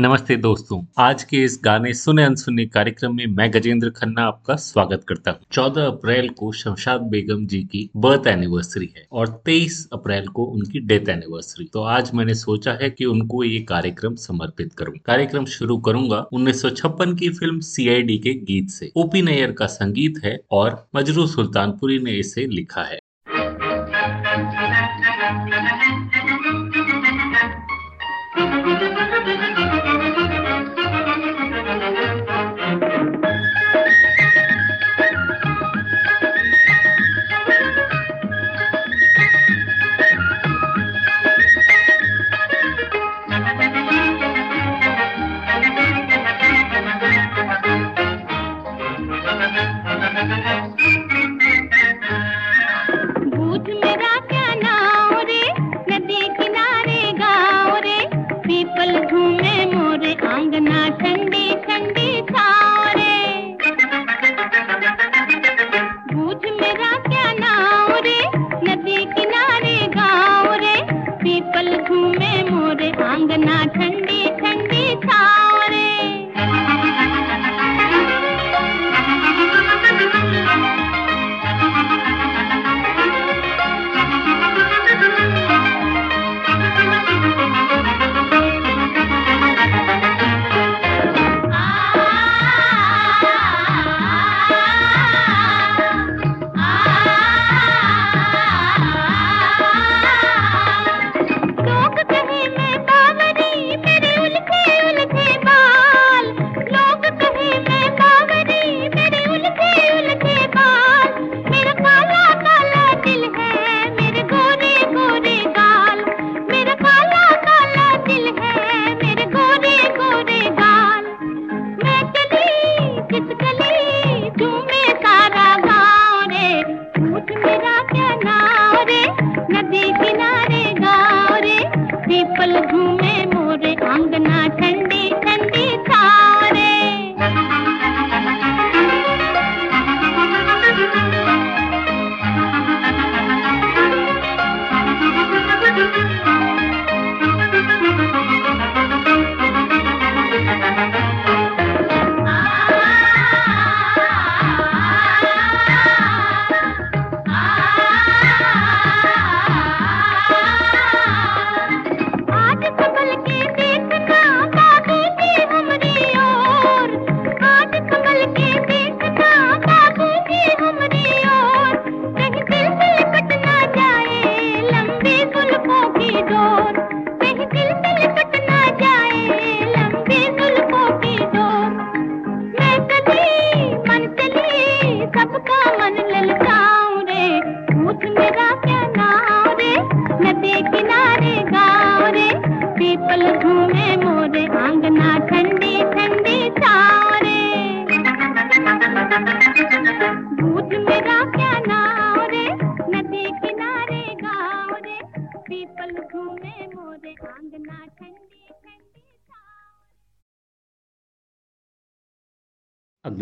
नमस्ते दोस्तों, आज के इस गाने सुने अनसुने कार्यक्रम में मैं गजेंद्र खन्ना आपका स्वागत करता हूँ। 14 अप्रैल को शमशाद बेगम जी की बर्थ एनिवर्सरी है और 23 अप्रैल को उनकी डेथ एनिवर्सरी। तो आज मैंने सोचा है कि उनको ये कार्यक्रम समर्पित करूँ। कार्यक्रम शुरू करूँगा उन्नीस सौ छप्पन की फ़िल्म सीआईडी के गीत से। ओपी नैयर का संगीत है और मजरू सुल्तानपुरी ने इसे लिखा है।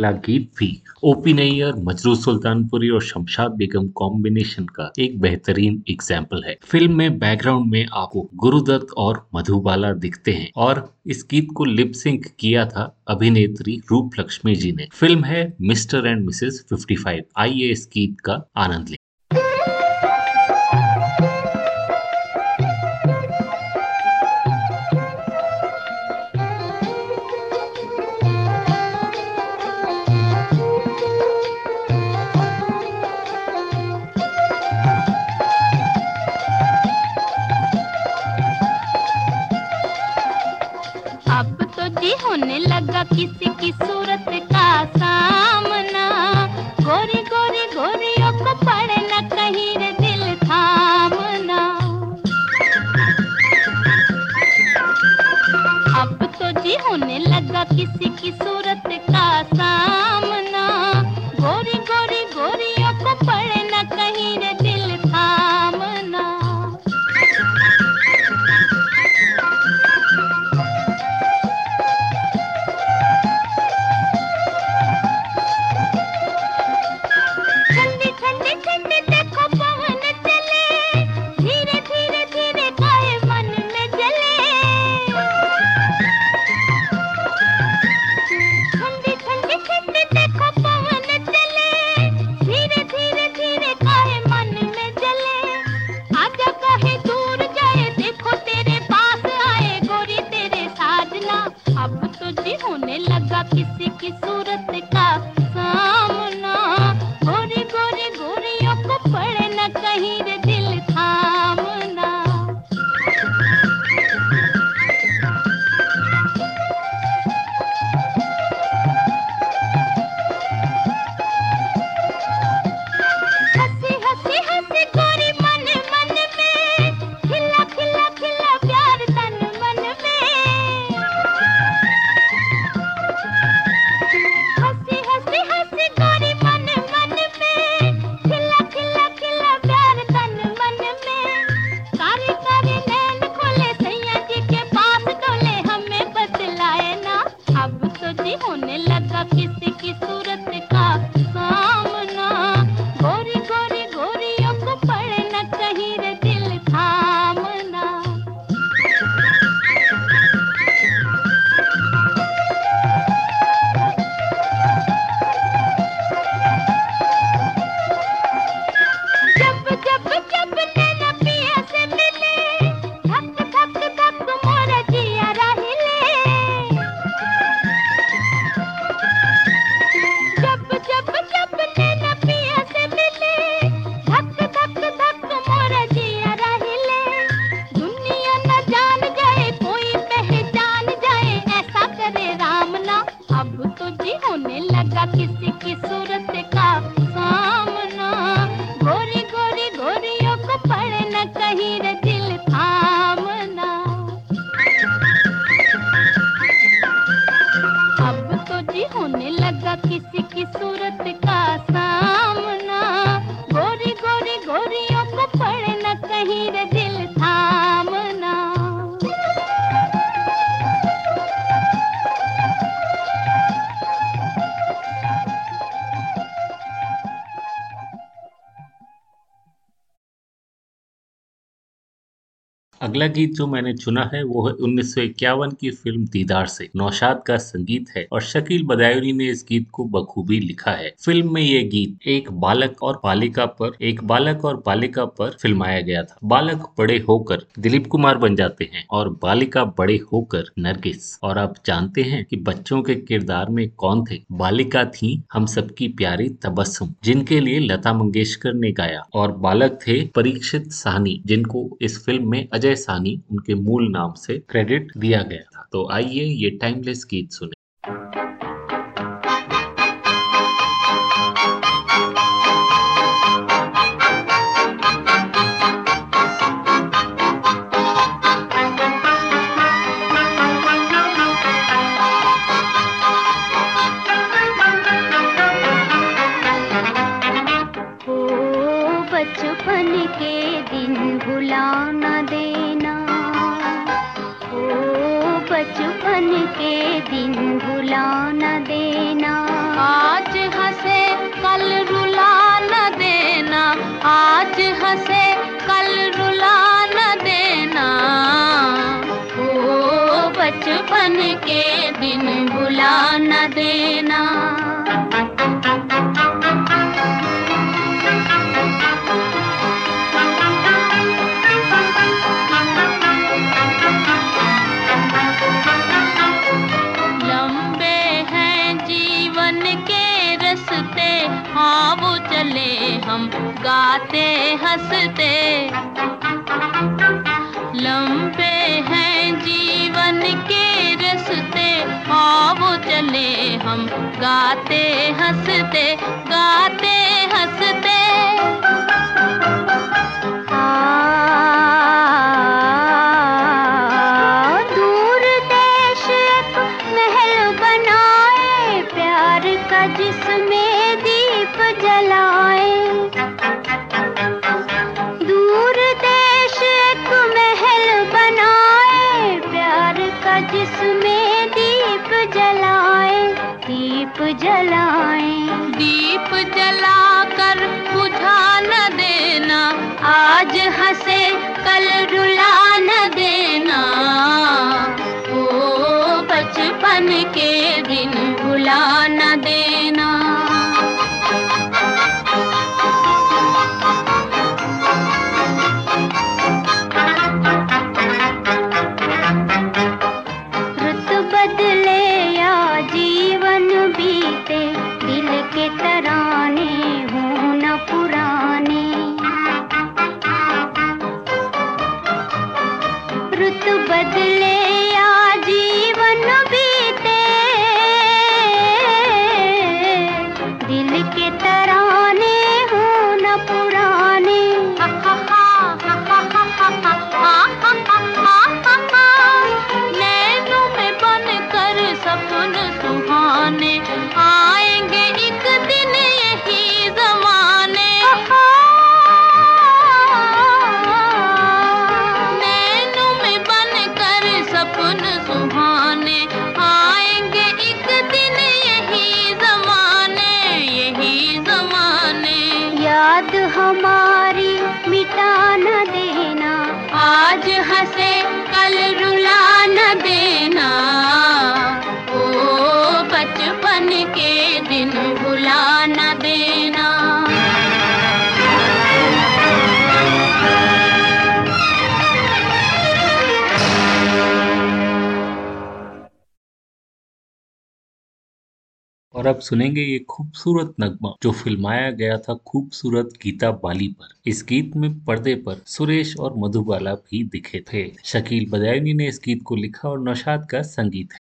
अगला गीत भी ओपी नैयर मजरू सुल्तानपुरी और शमशाद बेगम कॉम्बिनेशन का एक बेहतरीन एग्ज़ाम्पल है। फ़िल्म में बैकग्राउंड में आपको गुरुदत्त और मधुबाला दिखते हैं और इस गीत को लिप सिंक किया था अभिनेत्री रूप लक्ष्मी जी ने। फ़िल्म है मिस्टर एंड मिसेस 55 आइए इस गीत का आनंद लें। होगा किसी की सूरत का सामना। गोरी गोरी, गोरियों को न कहीं रे दिल थामना। अब तो जी होने लगा किसी की सूरत का सामना। अगला गीत जो मैंने चुना है, वो है उन्नीस सौ इक्यावन की फ़िल्म दीदार से। नौशाद का संगीत है और शकील बदायूरी ने इस गीत को बखूबी लिखा है। फ़िल्म में ये गीत एक बालक और बालिका पर, एक बालक और बालिका पर फिल्माया गया था। बालक बड़े होकर दिलीप कुमार बन जाते हैं और बालिका बड़े होकर नरगिस। और आप जानते हैं की बच्चों के किरदार में कौन थे? बालिका थी हम सबकी प्यारी तबस्सुम, जिनके लिए लता मंगेशकर ने गाया। और बालक थे परीक्षित सहनी, जिनको इस फ़िल्म में अजय सानी उनके मूल नाम से क्रेडिट दिया गया। था। तो आइए ये टाइमलेस गीत सुने। सुनेंगे ये खूबसूरत नगमा जो फिल्माया गया था खूबसूरत गीता बाली पर। इस गीत में पर्दे पर सुरेश और मधुबाला भी दिखे थे। शकील बदायनी ने इस गीत को लिखा और नौशाद का संगीत है।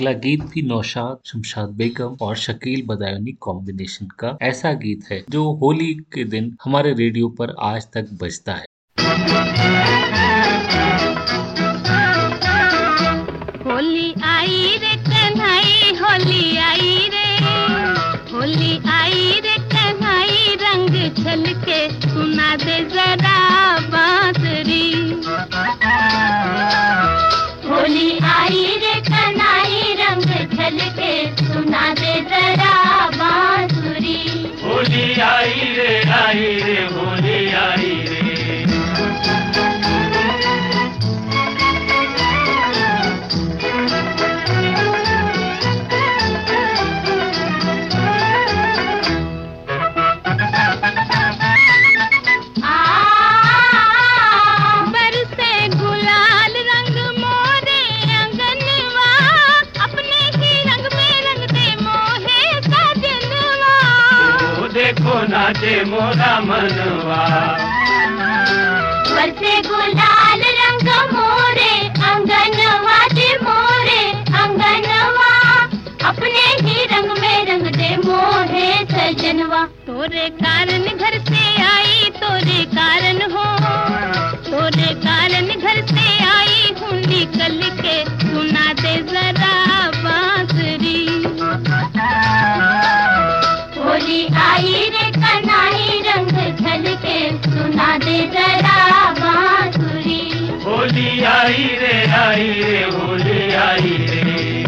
अगला गीत भी नौशाद, शमशाद बेगम और शकील बदायूनी कॉम्बिनेशन का ऐसा गीत है, जो होली के दिन हमारे रेडियो पर आज तक बजता है। होली आई सुना दे जरा होली आई रे रंग के सुना दे जरा बांसुरी। होली आई रे आई रे होली आई। नाचे मोरा मनवा। बरसे गुलाल रंग मोरे, अंगनवा दे मोरे, अंगनवा। अपने ही रंग में रंग दे मोहे सजनवा। तोरे कारण घर से आई, तोरे कारण हो। तोरे कारण घर से आई हूँ निकल के सुना दे जरा बांसुरी। होली आई रे कनाई रंग झलके, सुना दे जरा बांसुरी। होली आई रे आई रे होली आई रे।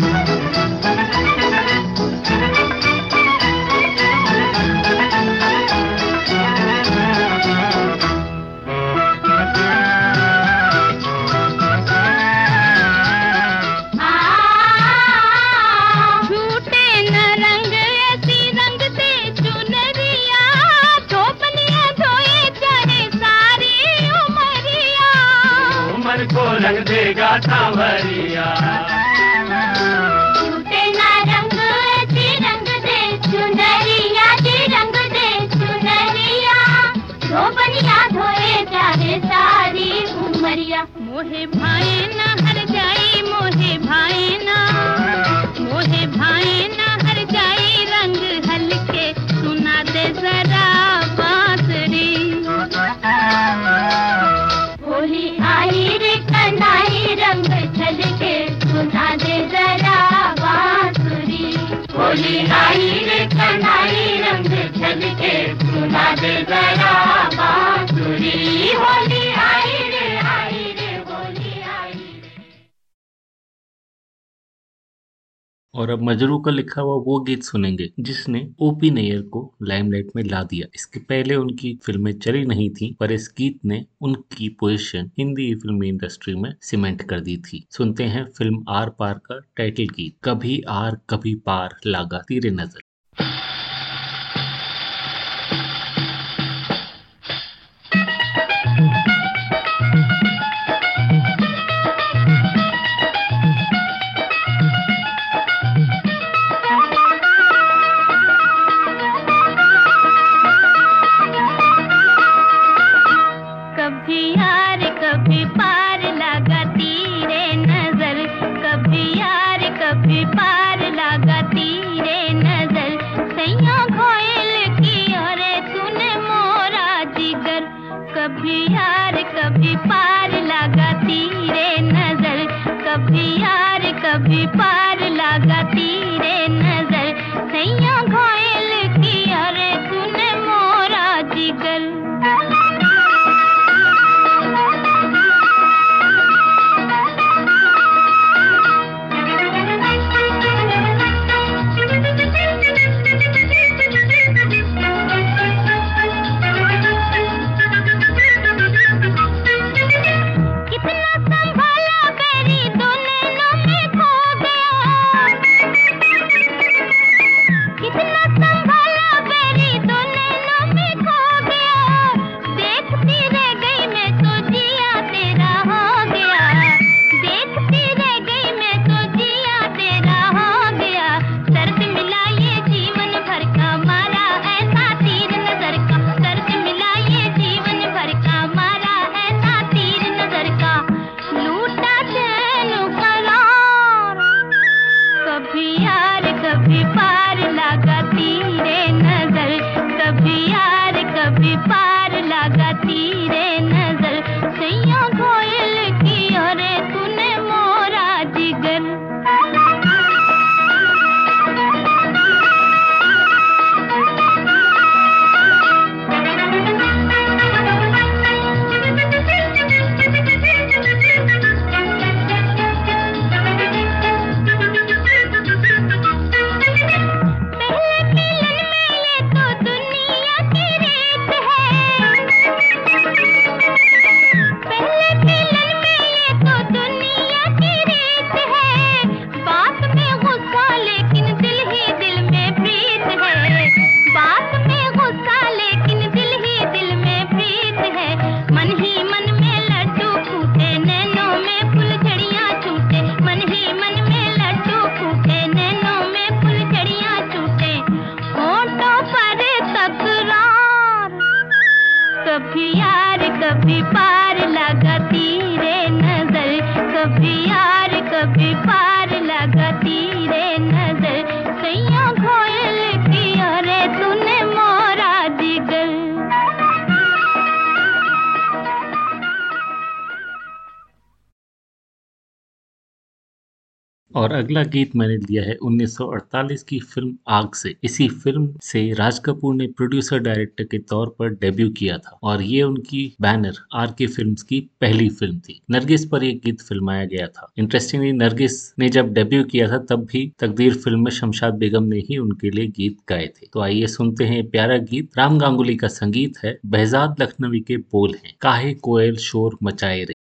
अब मजरू का लिखा हुआ वो गीत सुनेंगे, जिसने ओपी नैयर को लाइमलाइट में ला दिया। इसके पहले उनकी फ़िल्में चली नहीं थी, पर इस गीत ने उनकी पोजिशन हिंदी फिल्मी इंडस्ट्री में सीमेंट कर दी थी। सुनते हैं फ़िल्म आर पार का टाइटल गीत, कभी आर कभी पार लागा तीरे नज़र। यार कभी पा और अगला गीत मैंने लिया है 1948 की फ़िल्म आग से। इसी फ़िल्म से राज कपूर ने प्रोड्यूसर डायरेक्टर के तौर पर डेब्यू किया था और ये उनकी बैनर आर के फ़िल्म की पहली फ़िल्म थी। नरगिस पर यह गीत फिल्माया गया था। इंटरेस्टिंगली नरगिस ने जब डेब्यू किया था, तब भी तकदीर फ़िल्म में शमशाद बेगम ने ही उनके लिए गीत गाए थे। तो आइए सुनते हैं प्यारा गीत। राम गांगुली का संगीत है, बहजाद लखनवी के बोल हैं। काहे कोयल शोर मचाए रे।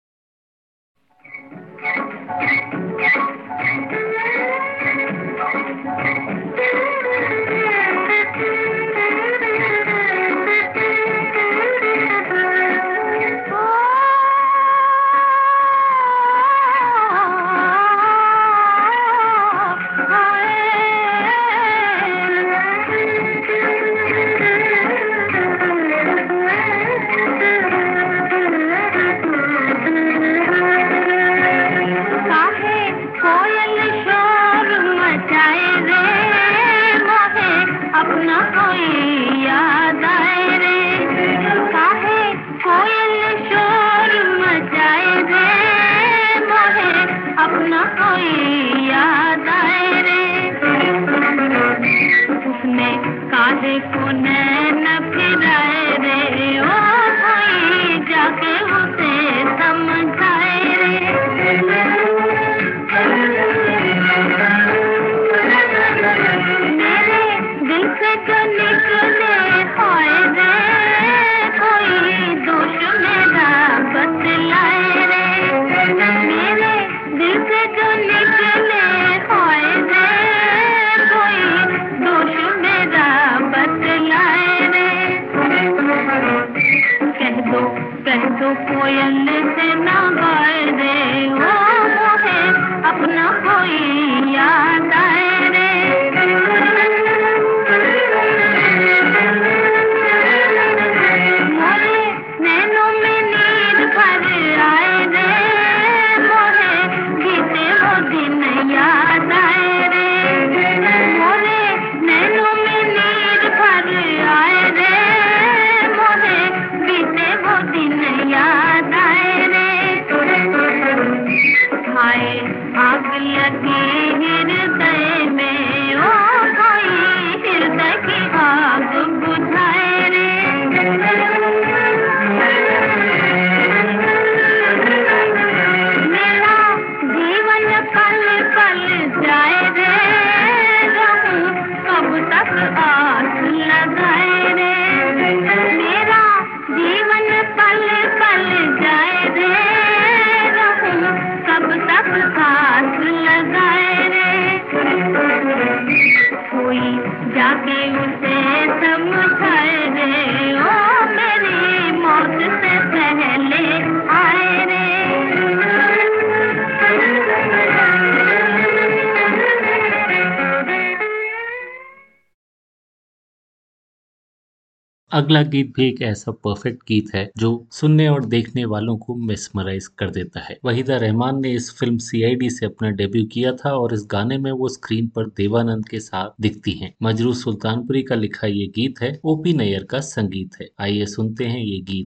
तो कोयल से ना कर दे। वो मुझे तो अपना कोई याद आए। अगला गीत भी एक ऐसा परफेक्ट गीत है जो सुनने और देखने वालों को मिसमराइज कर देता है। वहीदा रहमान ने इस फ़िल्म सीआईडी से अपना डेब्यू किया था और इस गाने में वो स्क्रीन पर देवानंद के साथ दिखती हैं। मजरू सुल्तानपुरी का लिखा ये गीत है ओपी नैयर का संगीत है। आइए सुनते हैं ये गीत।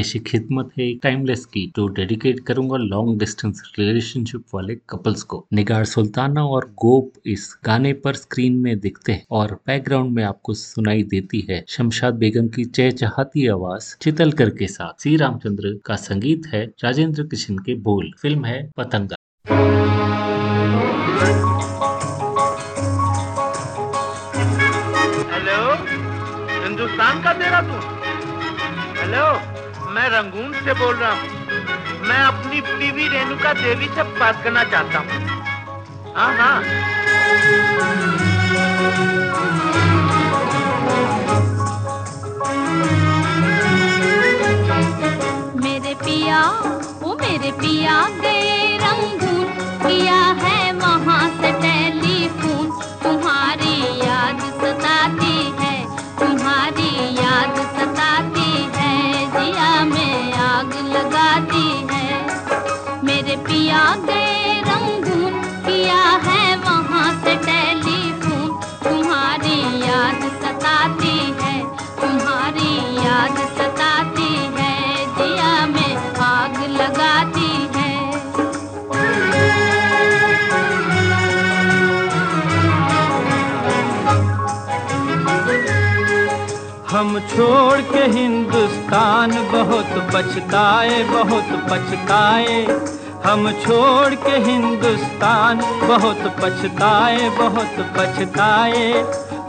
पेशी खिदमत है टाइमलेस की, जो डेडिकेट करूँगा लॉन्ग डिस्टेंस रिलेशनशिप वाले कपल्स को। निगार सुल्ताना और गोप इस गाने पर स्क्रीन में दिखते हैं और बैकग्राउंड में आपको सुनाई देती है शमशाद बेगम की चहचहाती आवाज़, चितलकर के साथ। श्री रामचंद्र का संगीत है राजेंद्र कृष्ण के बोल। फ़िल्म है पतंगा। हेलो, हिंदुस्तान का तेरा तू। हेलो। मैं रंगून से बोल रहा हूँ। मैं अपनी बीवी रेणुका देवी से बात करना चाहता हूँ। हाँ हाँ। मेरे पिया वो मेरे पिया गए छोड़ के हिंदुस्तान बहुत पछताए बहुत पछताए। हम छोड़ के हिंदुस्तान बहुत पछताए बहुत पछताए।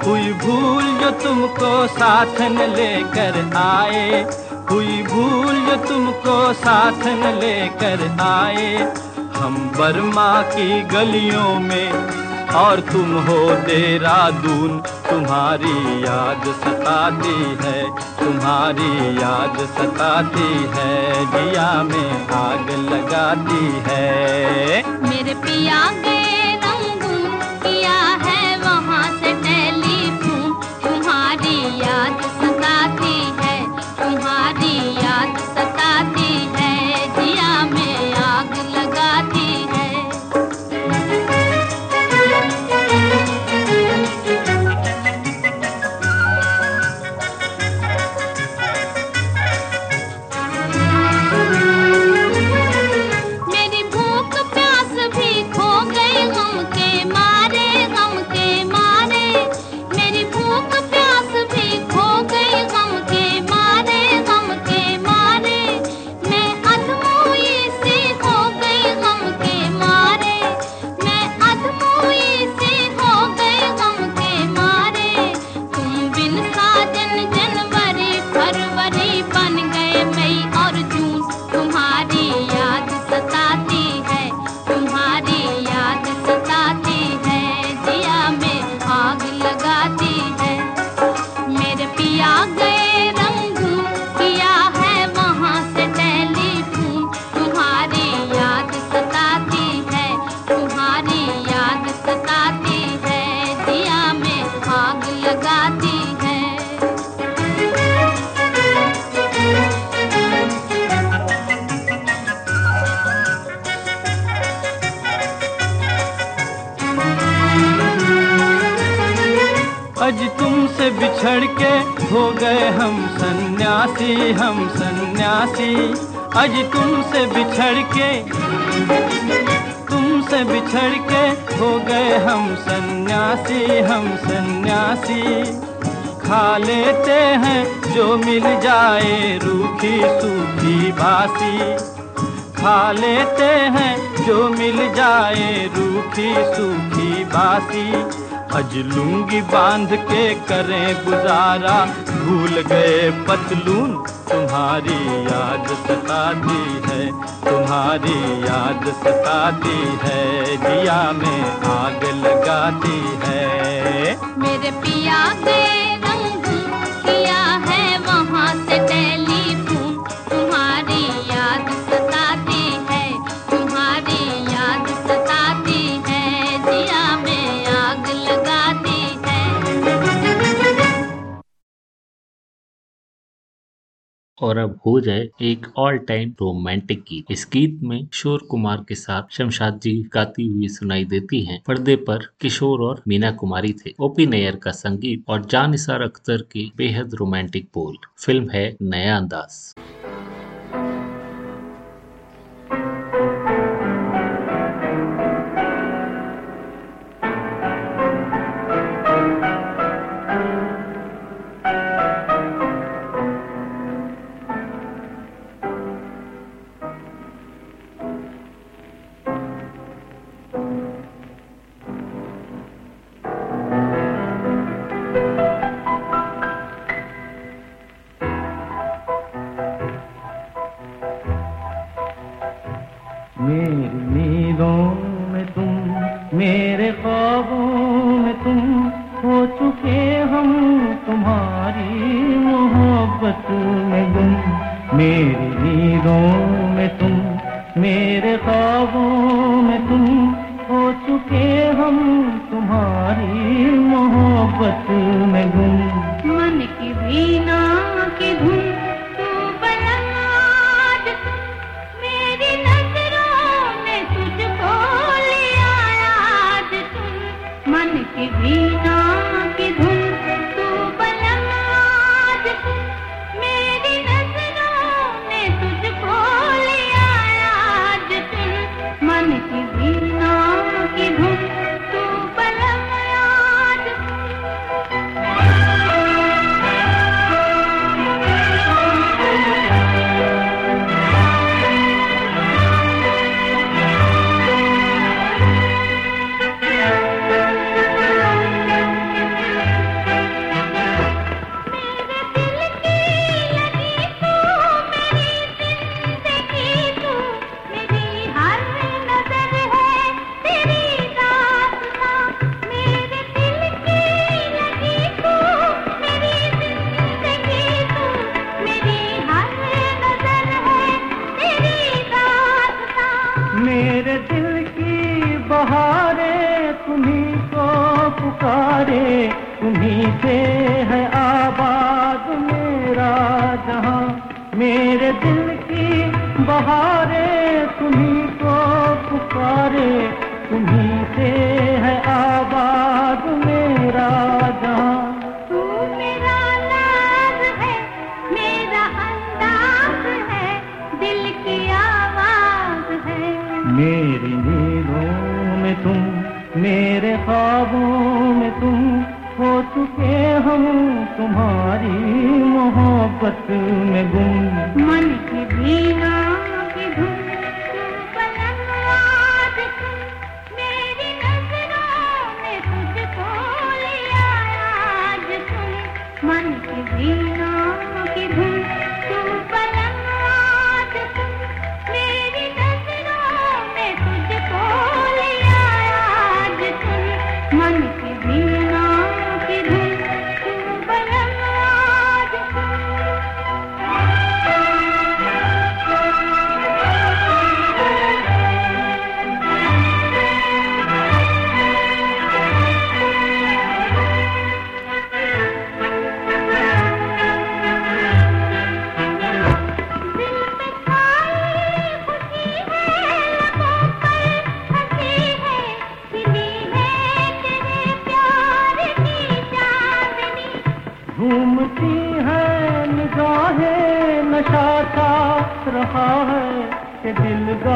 हुई भूल जो तुमको साथ न लेकर आए। हुई भूल जो तुमको साथ न लेकर आए। हम बर्मा की गलियों में और तुम हो देहरादून तुम्हारी याद सताती है, तुम्हारी याद सताती है, जिया में आग लगाती है। मेरे पिया गए पतलून तुम्हारी याद सताती है, तुम्हारी याद सताती है दिया में आग लगाती है। मेरे पिया गए और अब हो जाए एक ऑल टाइम रोमांटिक गीत। इस गीत में किशोर कुमार के साथ शमशाद जी गाती हुई सुनाई देती हैं। पर्दे पर किशोर और मीना कुमारी थे। ओपी नैयर का संगीत और जान निसार अख्तर के बेहद रोमांटिक बोल। फ़िल्म है नया अंदाज।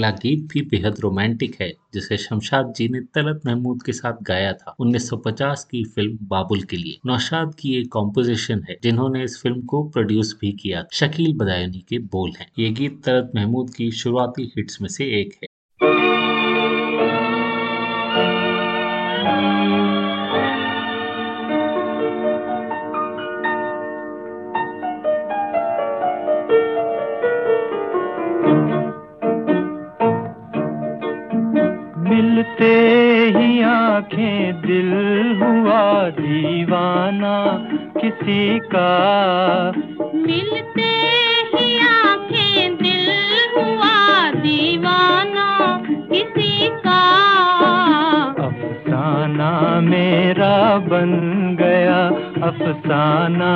अगला गीत भी बेहद रोमांटिक है, जिसे शमशाद जी ने तलत महमूद के साथ गाया था 1950 की फ़िल्म बाबुल के लिए। नौशाद की एक कॉम्पोजिशन है, जिन्होंने इस फ़िल्म को प्रोड्यूस भी किया शकील बदायनी के बोल हैं। ये गीत तलत महमूद की शुरुआती हिट्स में से एक है। आँखें दिल हुआ दीवाना किसी का। मिलते ही आँखें दिल हुआ दीवाना किसी का। अफसाना मेरा बन गया अफसाना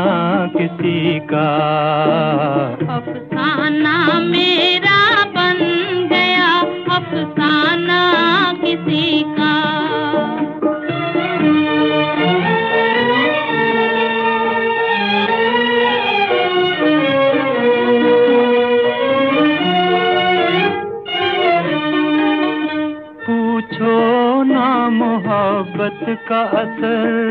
किसी का। मोहब्बत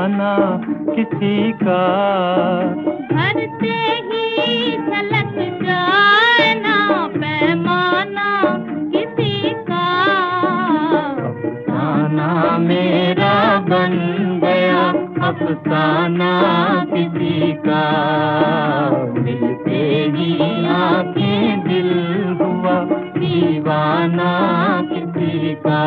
पैमाना किसी का। भरते ही झलक जाए ना पैमाना किसी का। अफसाना मेरा बन गया अफसाना किसी का। मिलते ही आँखें दिल हुआ दीवाना किसी का।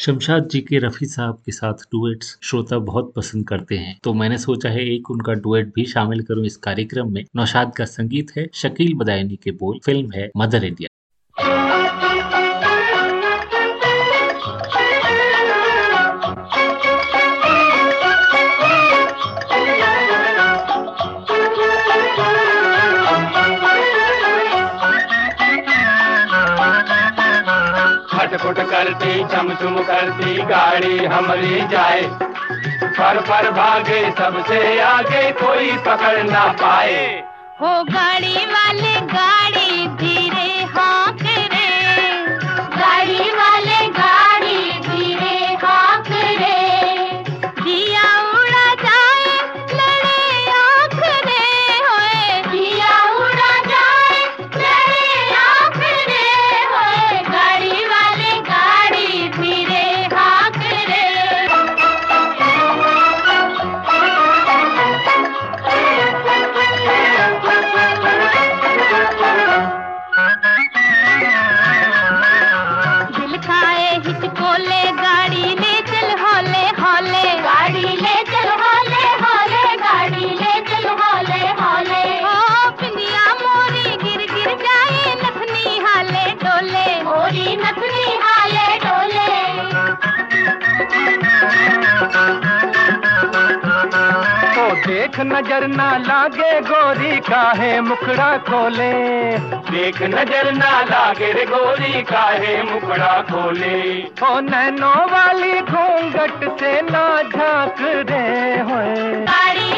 शमशाद जी के रफ़ी साहब के साथ डुएट्स श्रोता बहुत पसंद करते हैं। तो मैंने सोचा है एक उनका डुएट भी शामिल करूँ इस कार्यक्रम में। नौशाद का संगीत है शकील बदायनी के बोल। फ़िल्म है मदर इंडिया चमचुम करती गाड़ी हमारी जाए। पर पर भागे सबसे आगे कोई पकड़ ना पाए। हो गाड़ी वाले गाड़ी धीरे नज़र ना लागे गोरी काहे मुखड़ा खोले? देख नज़र ना लागे रे गोरी काहे मुखड़ा खोले? हो नैनो वाली घूंघट से ना झाँक रे होए।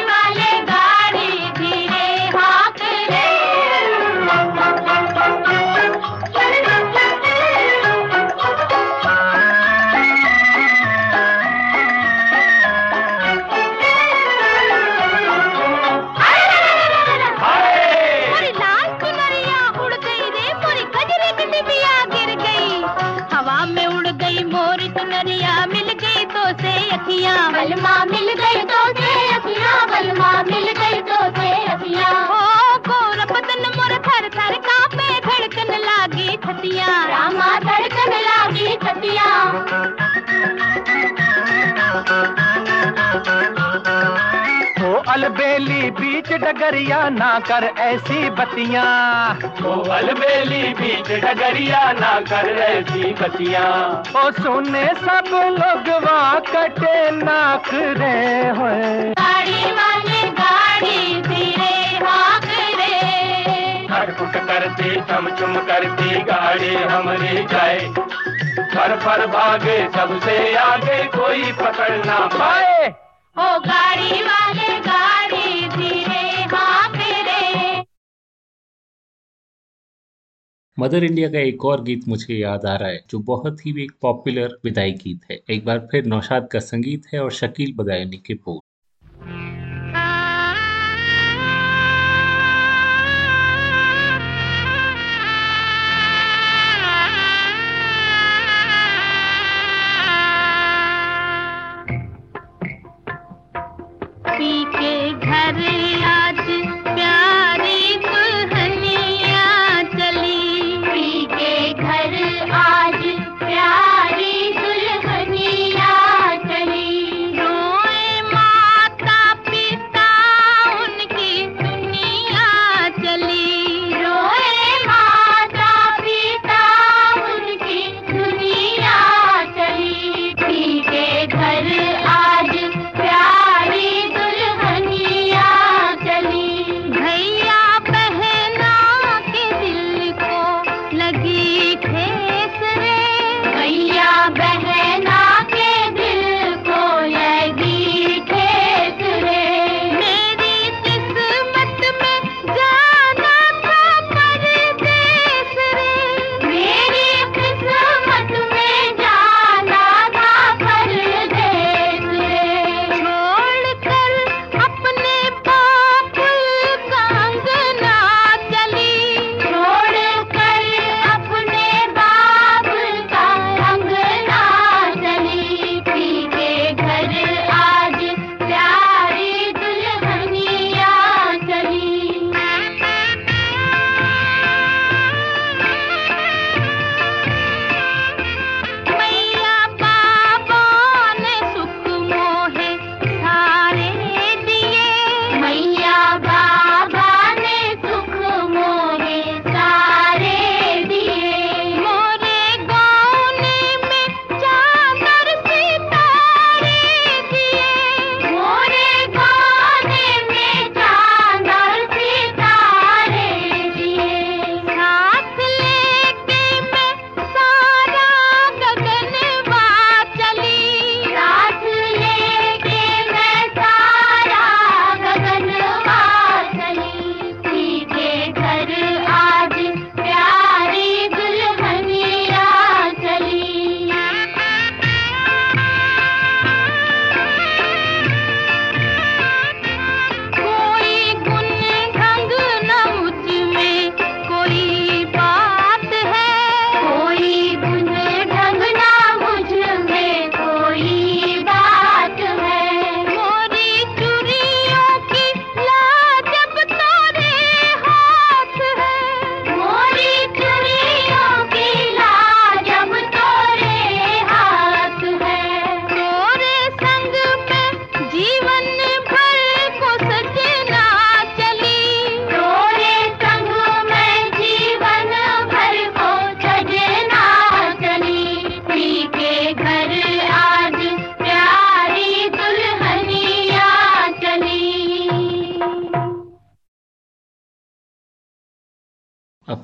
वाले हो अलबेली बीच डगरिया ना कर ऐसी बतिया। ओ अलबेली बीच डगरिया ना कर ऐसी बतियाँ। ओ सुने सब लोग वहाँ कटे नाक रे होए। गाड़ी वाले गाड़ी धीरे हाँक रे। खटपुट करती चम चुम करती गाड़ी हमारी जाए। फर फर भागे सबसे आगे कोई पकड़ ना पाए। ओ गाड़ी वाले गाड़ी मदर इंडिया का एक और गीत मुझे याद आ रहा है, जो बहुत ही एक पॉपुलर विदाई गीत है। एक बार फिर नौशाद का संगीत है और शकील बदायूनी के बोल। पी के घर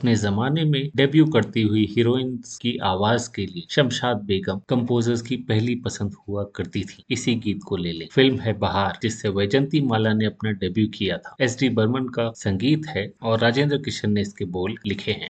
अपने जमाने में डेब्यू करती हुई हीरोइंस की आवाज़ के लिए शमशाद बेगम कंपोजर्स की पहली पसंद हुआ करती थी। इसी गीत को ले ले। फ़िल्म है बहार, जिससे वैजंती माला ने अपना डेब्यू किया था। एस डी बर्मन का संगीत है और राजेंद्र किशन ने इसके बोल लिखे हैं।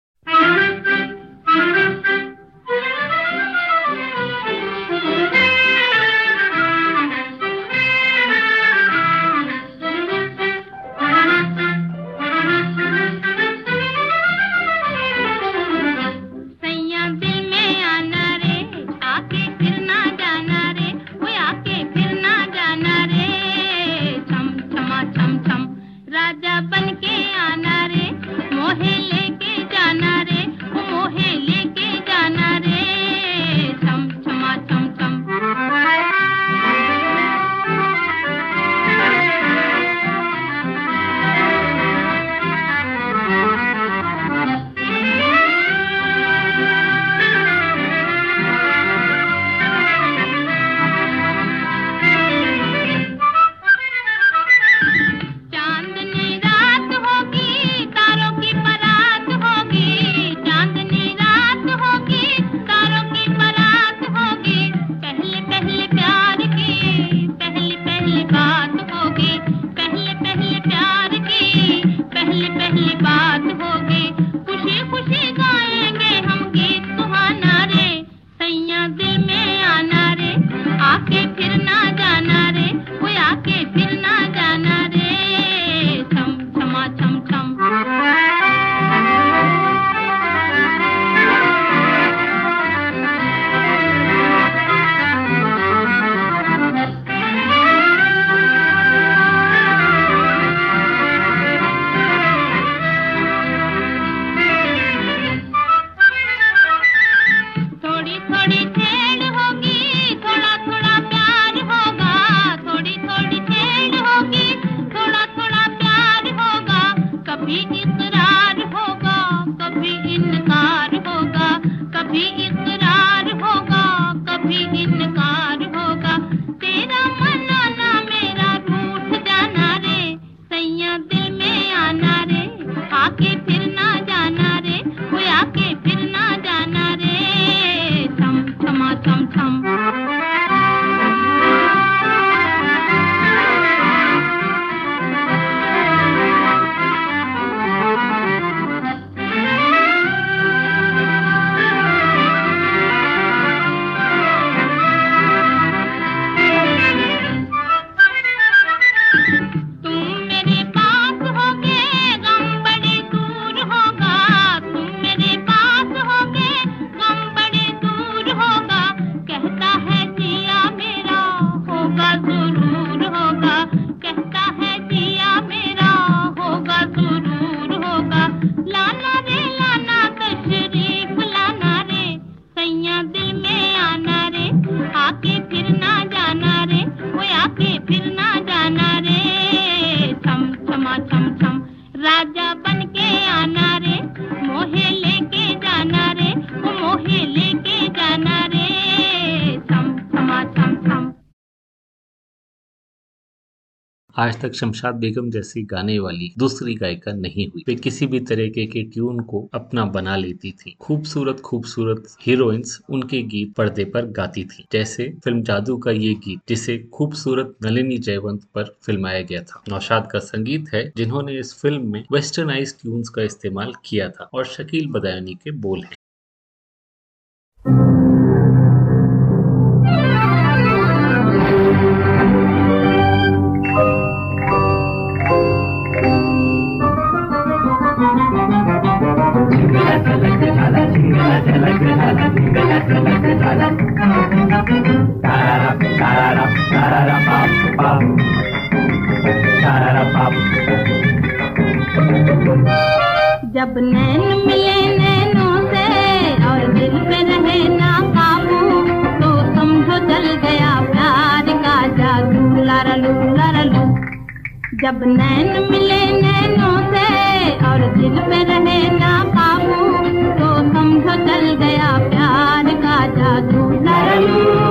आज तक शमशाद बेगम जैसी गाने वाली दूसरी गायिका नहीं हुई। वे किसी भी तरीके के ट्यून को अपना बना लेती थी। खूबसूरत खूबसूरत हीरोइंस उनके गीत पर्दे पर गाती थी, जैसे फ़िल्म जादू का ये गीत, जिसे खूबसूरत नलिनी जयवंत पर फिल्माया गया था। नौशाद का संगीत है, जिन्होंने इस फ़िल्म में वेस्टर्नाइज ट्यून्स का इस्तेमाल किया था और शकील बदायनी के बोल हैं। जब नैन मिले नैनों से और दिल पे रहे ना काबू तो समझो चल गया प्यार का जादू। लरलू लरलू। जब नैन मिले नैनों से और दिल पे रहे ना काबू तो समझो चल गया प्यार का जादू। लरलू।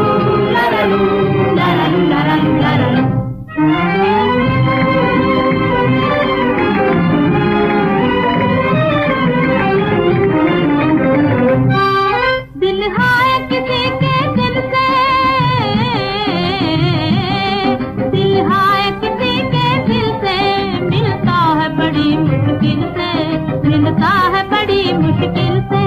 बड़ी मुश्किल से।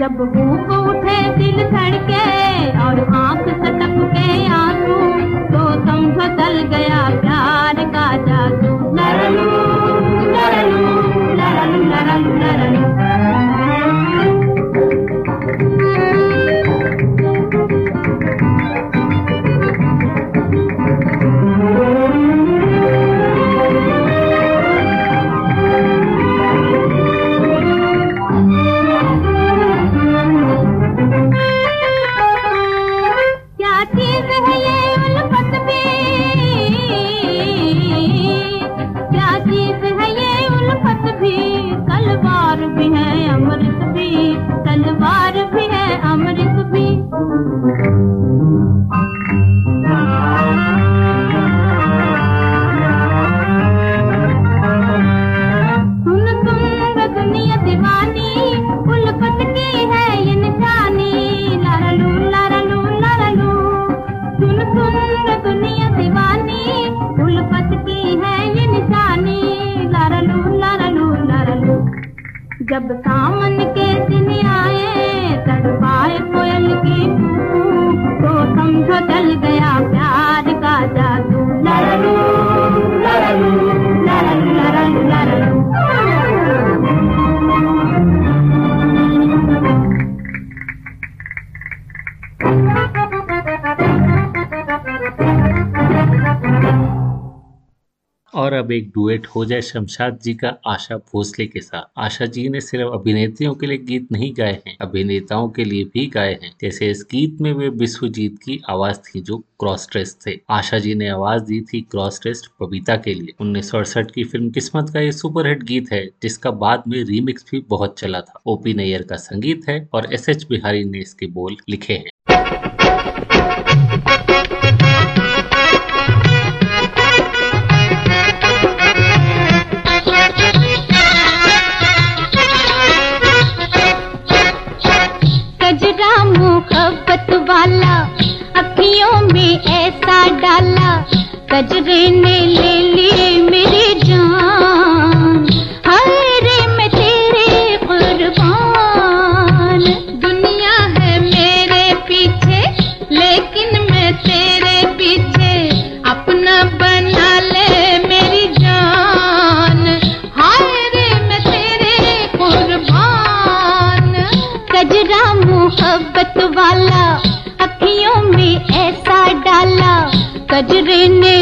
जब भूख उठे दिल धड़के और आँख सटक के आँसू तो समझो चल गया डुएट हो जाए शमशाद जी का आशा भोसले के साथ। आशा जी ने सिर्फ़ अभिनेत्रियों के लिए गीत नहीं गाए हैं, अभिनेताओं के लिए भी गाए हैं। जैसे इस गीत में वे विश्वजीत की आवाज़ थी जो क्रॉस ड्रेस थे। आशा जी ने आवाज़ दी थी क्रॉस ड्रेस बबीता के लिए। उन्नीस सौ अड़सठ की फ़िल्म किस्मत का ये सुपरहिट गीत है, जिसका बाद में रीमिक्स भी बहुत चला था। ओपी नैयर का संगीत है और एस एच बिहारी ने इसके बोल लिखे हैं। मोहब्बत वाला अखियों में ऐसा डाला कजरे ने ले लिए मेरी कजरे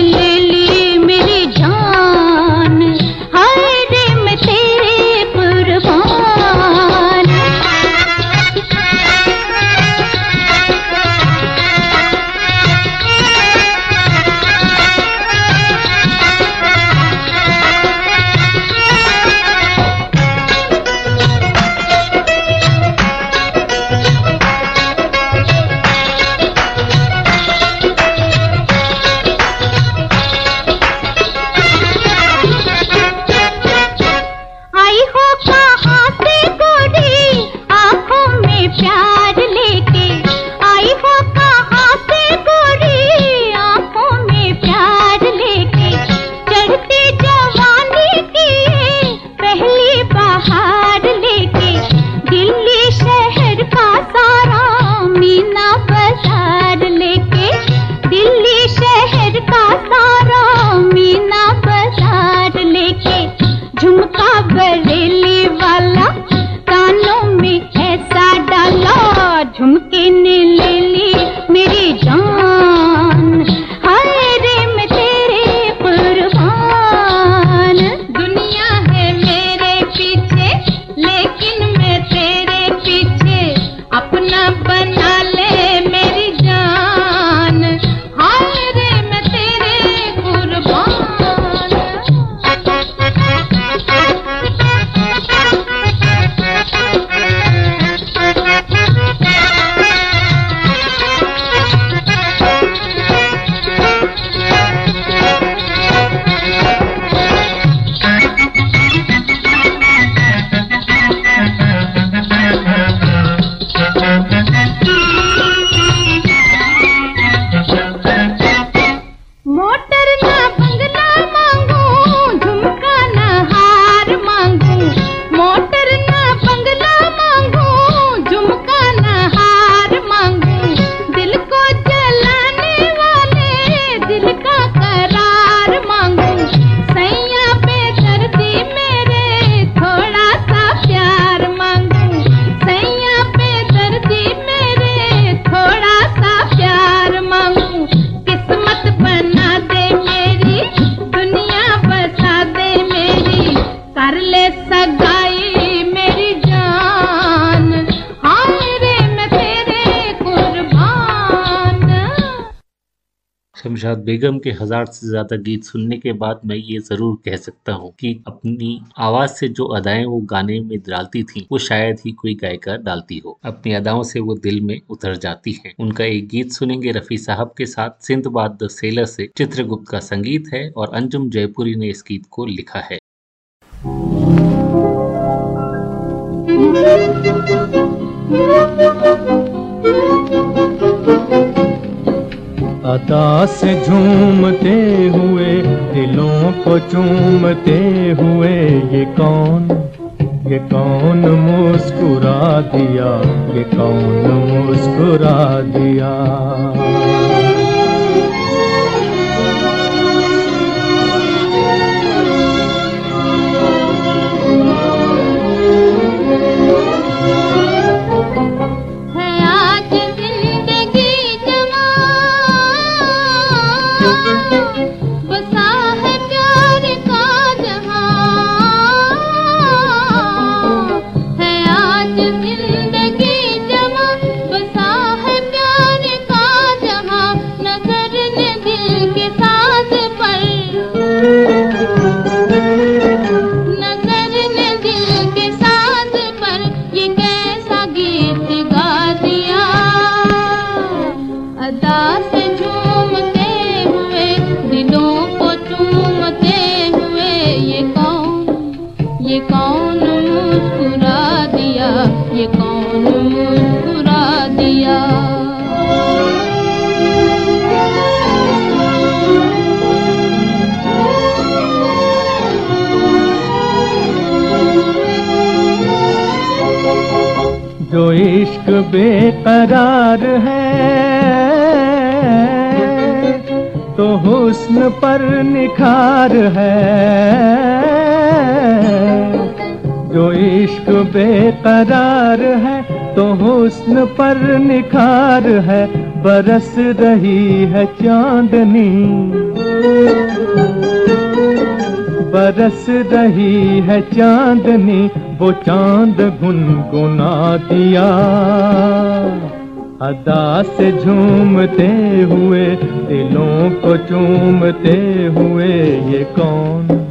बेगम के हज़ार से ज़्यादा गीत सुनने के बाद मैं ये ज़रूर कह सकता हूँ कि अपनी आवाज़ से जो अदाएँ वो गाने में डालती थी, वो शायद ही कोई गायिका डालती हो। अपनी अदाओं से वो दिल में उतर जाती हैं। उनका एक गीत सुनेंगे रफी साहब के साथ सिंधबाद द सेलर से। चित्रगुप्त का संगीत है और अंजुम जयपुरी ने इस गीत को लिखा है। अदा से झूमते हुए, दिलों को चूमते हुए, ये कौन ये कौन मुस्कुरा दिया, ये कौन मुस्कुरा दिया? पर निखार है, बरस रही है चांदनी। बरस रही है चांदनी, वो चाँद गुनगुना दिया। अदा से झूमते हुए, दिलों को चूमते हुए, ये कौन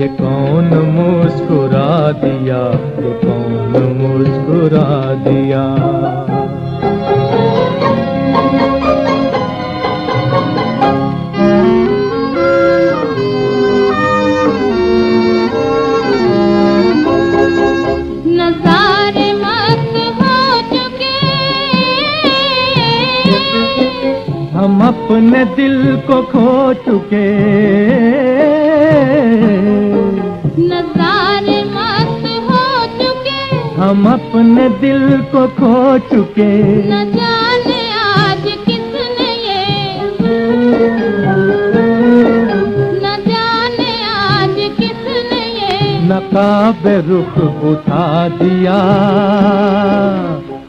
ये कौन मुस्कुरा दिया? ये कौन मुस्कुरा दिया? नजारे मस्त हो चुके। हम अपने दिल को खो चुके। हम अपने दिल को खो चुके। न जाने आज किसने ये। न जाने आज किसने ये। नकाब रुख उठा दिया।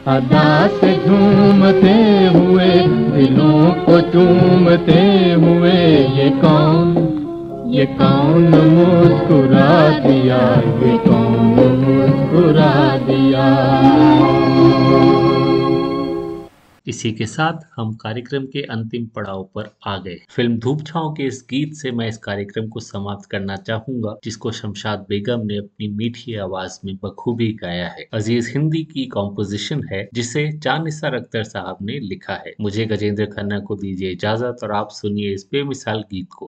अदा से झूमते हुए दिलों को चूमते हुए ये कौन? ये कौन मुस्कुरा दिया? ये कौन? मुस्कुरा दिया। इसी के साथ हम कार्यक्रम के अंतिम पड़ाव पर आ गए। फ़िल्म धूप छाओ के इस गीत से मैं इस कार्यक्रम को समाप्त करना चाहूँगा, जिसको शमशाद बेगम ने अपनी मीठी आवाज़ में बखूबी गाया है। अज़ीज़ हिंदी की कॉम्पोजिशन है, जिसे चाँद अख्तर साहब ने लिखा है। मुझे गजेंद्र खन्ना को दीजिए इजाज़त और आप सुनिए इस बेमिसाल गीत को।